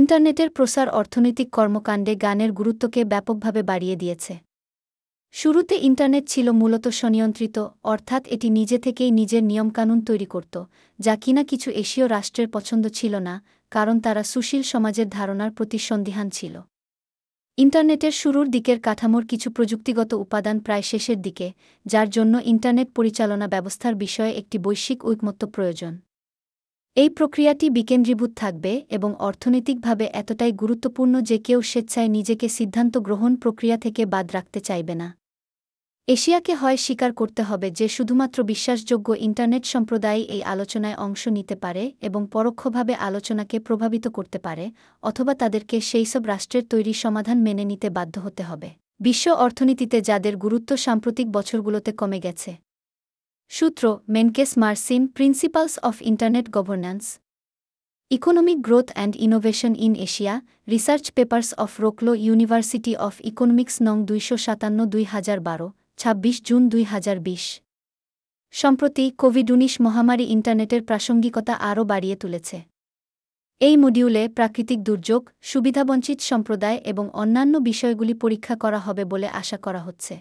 ইন্টারনেটের প্রসার অর্থনৈতিক কর্মকাণ্ডে গানের গুরুত্বকে ব্যাপকভাবে বাড়িয়ে দিয়েছে। শুরুতে ইন্টারনেট ছিল মূলত স্বনিয়ন্ত্রিত, অর্থাৎ এটি নিজে থেকেই নিজের নিয়মকানুন তৈরি করত, যা কিনা কিছু এশীয় রাষ্ট্রের পছন্দ ছিল না, কারণ তারা সুশীল সমাজের ধারণার প্রতি সন্দিহান ছিল। ইন্টারনেটের শুরুর দিকের কাঠামোর কিছু প্রযুক্তিগত উপাদান প্রায় শেষের দিকে, যার জন্য ইন্টারনেট পরিচালনা ব্যবস্থার বিষয়ে একটি বৈশ্বিক ঐকমত্য প্রয়োজন। এই প্রক্রিয়াটি বিকেন্দ্রীভূত থাকবে এবং অর্থনৈতিকভাবে এতটাই গুরুত্বপূর্ণ যে কেউ স্বেচ্ছায় নিজেকে সিদ্ধান্ত গ্রহণ প্রক্রিয়া থেকে বাদ রাখতে চাইবে না। এশিয়াকে হয় স্বীকার করতে হবে যে শুধুমাত্র বিশ্বাসযোগ্য ইন্টারনেট সম্প্রদায় এই আলোচনায় অংশ নিতে পারে এবং পরোক্ষভাবে আলোচনাকে প্রভাবিত করতে পারে, অথবা তাদেরকে সেইসব রাষ্ট্রের তৈরি সমাধান মেনে নিতে বাধ্য হতে হবে। বিশ্ব অর্থনীতিতে যাদের গুরুত্ব সাম্প্রতিক বছরগুলোতে কমে গেছে সূত্র Menkes Marcin principles of internet governance economic growth and innovation in Asia research papers of Wroclaw University of Economics নং দুইশো সাতান্ন দুই হাজার বারো, ছাব্বিশ জুন দুই হাজার বিশ। সম্প্রতি কোভিড উনিশ মহামারী ইন্টারনেটের প্রাসঙ্গিকতা আরও বাড়িয়ে তুলেছে। এই মডিউলে প্রাকৃতিক দুর্যোগ, সুবিধাবঞ্চিত সম্প্রদায় এবং অন্যান্য বিষয়গুলি পরীক্ষা করা হবে বলে আশা করা হচ্ছে।